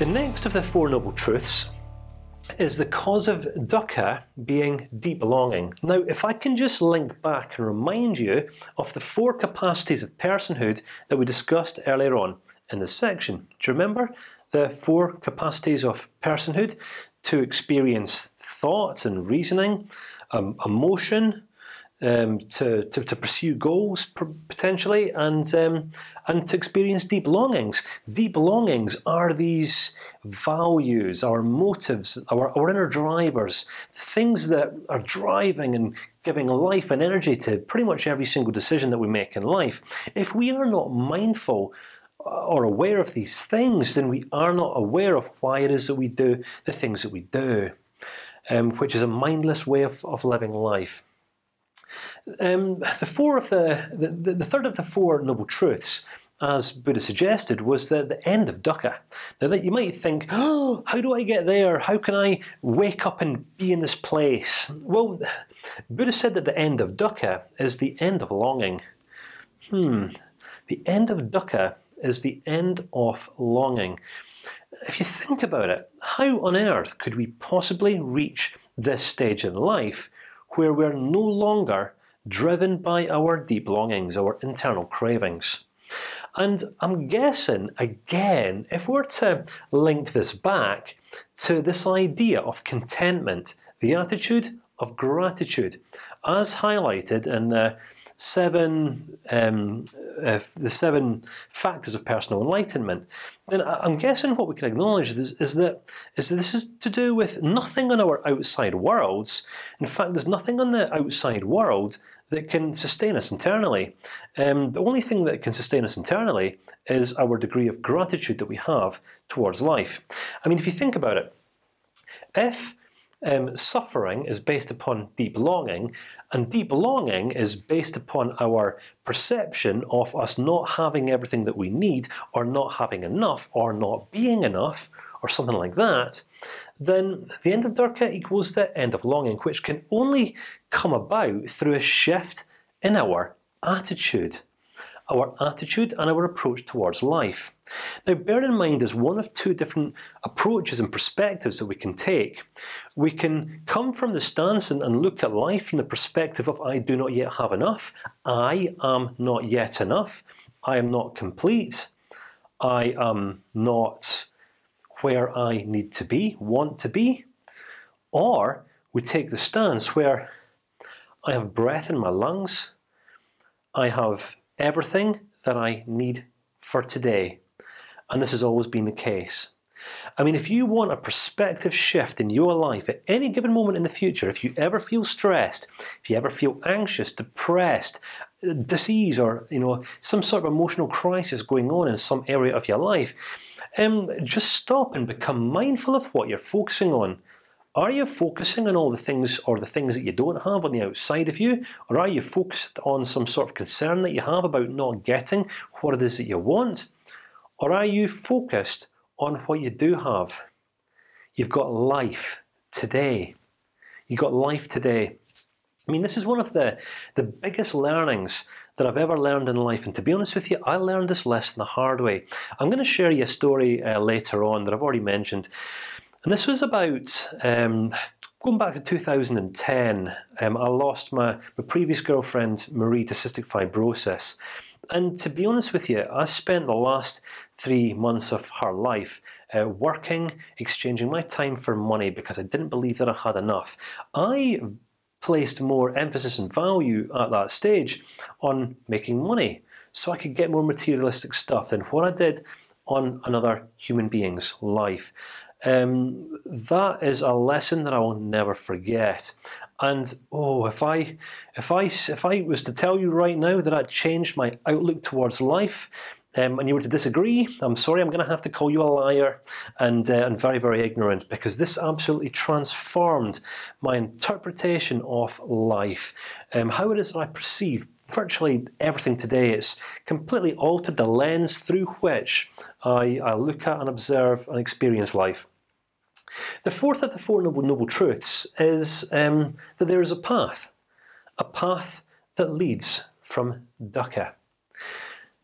The next of the Four Noble Truths is the cause of dukkha being deep longing. Now, if I can just link back and remind you of the four capacities of personhood that we discussed earlier on in this section. Do you remember the four capacities of personhood to experience thoughts and reasoning, um, emotion, um, to, to, to pursue goals potentially, and um, and to experience deep longings. Deep longings are these values, our motives, our, our inner drivers, things that are driving and giving life and energy to pretty much every single decision that we make in life. If we are not mindful uh, or aware of these things, then we are not aware of why it is that we do the things that we do, um, which is a mindless way of, of living life. Um, the four of the, the the third of the four noble truths as Buddha suggested, was the, the end of dukkha. Now that you might think, oh, how do I get there? How can I wake up and be in this place? Well, Buddha said that the end of dukkha is the end of longing. Hmm, the end of dukkha is the end of longing. If you think about it, how on earth could we possibly reach this stage in life where we're no longer driven by our deep longings, our internal cravings? And I'm guessing again, if we're to link this back to this idea of contentment, the attitude of gratitude, as highlighted in the seven um, uh, the seven factors of personal enlightenment, then I'm guessing what we can acknowledge is, is that is that this is to do with nothing on our outside worlds. In fact, there's nothing on the outside world that can sustain us internally. Um, the only thing that can sustain us internally is our degree of gratitude that we have towards life. I mean, if you think about it, if um, suffering is based upon deep longing, and deep longing is based upon our perception of us not having everything that we need, or not having enough, or not being enough, or something like that, then the end of dukkha equals the end of longing, which can only come about through a shift in our attitude, our attitude and our approach towards life. Now, bear in mind, there's one of two different approaches and perspectives that we can take. We can come from the stance and, and look at life from the perspective of I do not yet have enough, I am not yet enough, I am not complete, I am not where I need to be, want to be, or we take the stance where I have breath in my lungs, I have everything that I need for today, and this has always been the case. I mean, if you want a perspective shift in your life at any given moment in the future, if you ever feel stressed, if you ever feel anxious, depressed, disease, or you know some sort of emotional crisis going on in some area of your life, um, just stop and become mindful of what you're focusing on. Are you focusing on all the things or the things that you don't have on the outside of you, or are you focused on some sort of concern that you have about not getting what it is that you want, or are you focused on what you do have? You've got life today. You've got life today. I mean, this is one of the the biggest learnings that I've ever learned in life. And to be honest with you, I learned this lesson the hard way. I'm going to share you a story uh, later on that I've already mentioned, and this was about. Um, Going back to 2010, um, I lost my, my previous girlfriend Marie to cystic fibrosis, and to be honest with you, I spent the last three months of her life uh, working, exchanging my time for money because I didn't believe that I had enough. I placed more emphasis and value at that stage on making money, so I could get more materialistic stuff than what I did on another human being's life. Um, that is a lesson that I will never forget. And oh, if I, if I, if I was to tell you right now that I changed my outlook towards life, um, and you were to disagree, I'm sorry. I'm going to have to call you a liar and uh, and very very ignorant because this absolutely transformed my interpretation of life, um, how it is that I perceive virtually everything today. It's completely altered the lens through which I, I look at and observe and experience life. The fourth of the four noble noble truths is um, that there is a path, a path that leads from dukkha.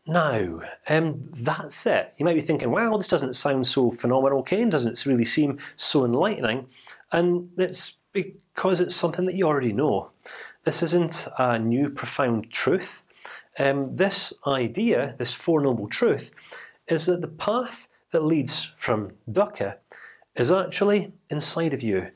Now, um, that's it. You might be thinking, "Well, this doesn't sound so phenomenal, Kane. Doesn't really seem so enlightening," and it's because it's something that you already know. This isn't a new, profound truth. Um, this idea, this four noble truth, is that the path that leads from dukkha is actually inside of you.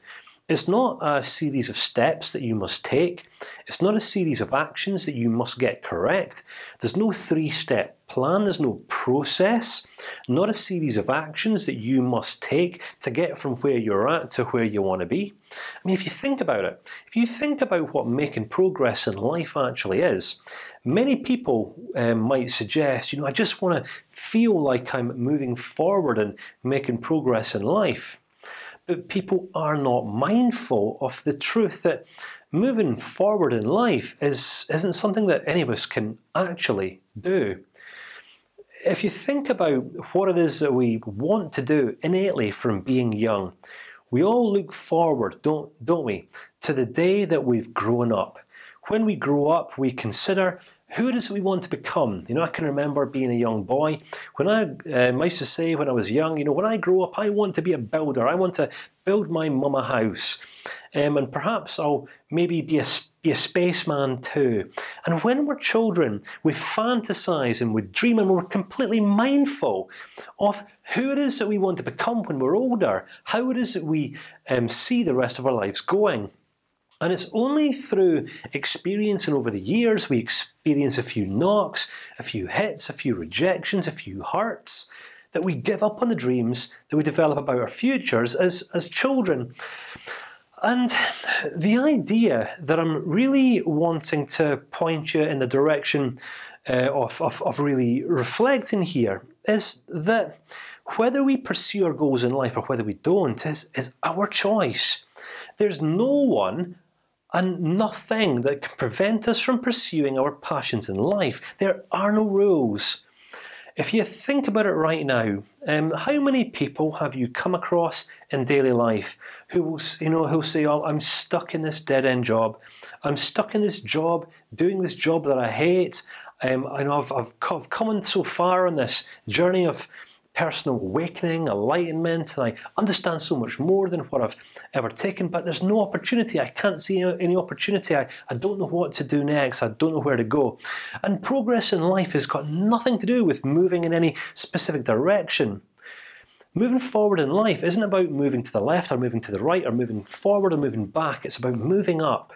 It's not a series of steps that you must take. It's not a series of actions that you must get correct. There's no three-step plan. There's no process. Not a series of actions that you must take to get from where you're at to where you want to be. I mean, if you think about it, if you think about what making progress in life actually is, many people um, might suggest, you know, I just want to feel like I'm moving forward and making progress in life but people are not mindful of the truth that moving forward in life is isn't something that any of us can actually do. If you think about what it is that we want to do innately from being young, we all look forward, don't don't we, to the day that we've grown up. When we grow up, we consider who does we want to become. You know, I can remember being a young boy when I, um, I used to say when I was young, you know, when I grow up, I want to be a builder. I want to build my mum a house, um, and perhaps I'll maybe be a be a spaceman too. And when we're children, we fantasize and we dream, and we're completely mindful of who it is that we want to become when we're older, how it is that we um, see the rest of our lives going. And it's only through experience and over the years we experience a few knocks, a few hits, a few rejections, a few hurts, that we give up on the dreams that we develop about our futures as as children. And the idea that I'm really wanting to point you in the direction uh, of, of of really reflecting here is that whether we pursue our goals in life or whether we don't is is our choice. There's no one and nothing that can prevent us from pursuing our passions in life. There are no rules. If you think about it right now, um, how many people have you come across in daily life who will, you know, who say, "Oh, I'm stuck in this dead end job. I'm stuck in this job, doing this job that I hate. Um, I know I've, I've, I've come so far on this journey of personal awakening, enlightenment, and I understand so much more than what I've ever taken. But there's no opportunity. I can't see any opportunity. I, I don't know what to do next. I don't know where to go. And progress in life has got nothing to do with moving in any specific direction. Moving forward in life isn't about moving to the left or moving to the right or moving forward or moving back. It's about moving up.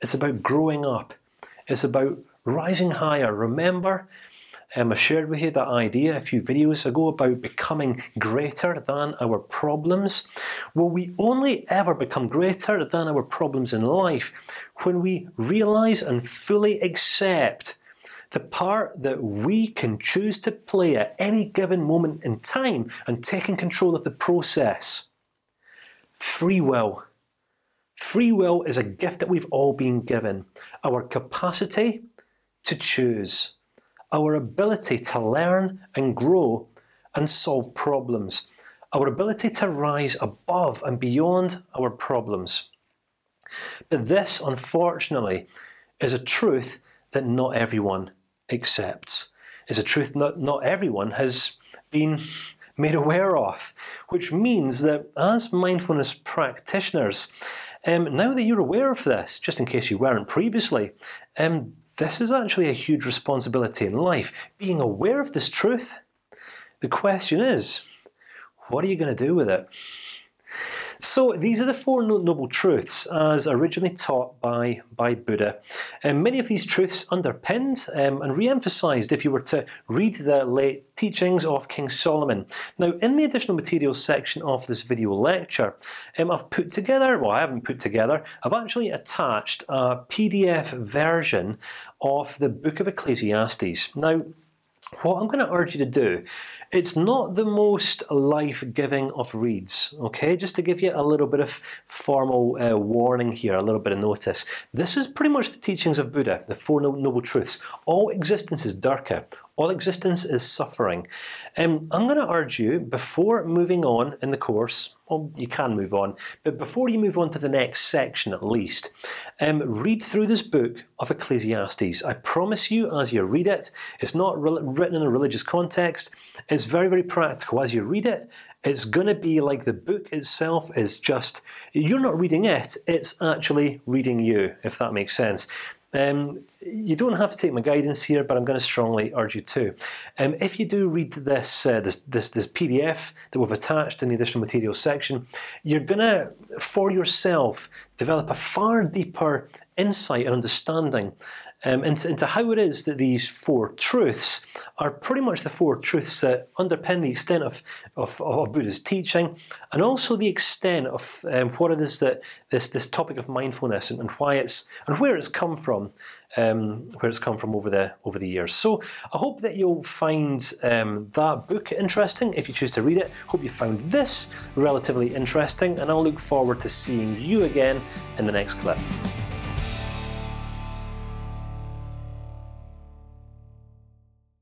It's about growing up. It's about rising higher. Remember um, I shared with you that idea a few videos ago about becoming greater than our problems. Well, we only ever become greater than our problems in life when we realize and fully accept the part that we can choose to play at any given moment in time and taking control of the process. Free will. Free will is a gift that we've all been given. Our capacity to choose our ability to learn and grow and solve problems, our ability to rise above and beyond our problems. But this, unfortunately, is a truth that not everyone accepts. Is a truth not not everyone has been made aware of, which means that as mindfulness practitioners, um, now that you're aware of this, just in case you weren't previously, um, this is actually a huge responsibility in life. Being aware of this truth. The question is, what are you going to do with it? So these are the four noble truths as originally taught by by Buddha, and many of these truths underpinned um, and re-emphasized if you were to read the late teachings of King Solomon. Now, in the additional materials section of this video lecture, um, I've put together. Well, I haven't put together. I've actually attached a PDF version of the Book of Ecclesiastes. Now, what I'm going to urge you to do it's not the most life-giving of reads. Okay, just to give you a little bit of formal uh, warning here, a little bit of notice. This is pretty much the teachings of Buddha, the Four Noble Truths. All existence is dukkha. All existence is suffering. Um, I'm going to urge you before moving on in the course. Well, you can move on, but before you move on to the next section, at least, um, read through this book of Ecclesiastes. I promise you, as you read it, it's not written in a religious context. It's very, very practical. As you read it, it's going to be like the book itself is just you're not reading it; it's actually reading you, if that makes sense. Um, you don't have to take my guidance here, but I'm going to strongly urge you to. Um, if you do read this, uh, this this this PDF that we've attached in the additional materials section, you're going to, for yourself, develop a far deeper insight and understanding um, into, into how it is that these four truths are pretty much the four truths that underpin the extent of of, of Buddha's teaching, and also the extent of um, what it is that this this topic of mindfulness and, and why it's and where it's come from, um, where it's come from over the over the years. So I hope that you'll find um, that book interesting if you choose to read it. Hope you found this relatively interesting, and I'll look forward to seeing you again in the next clip.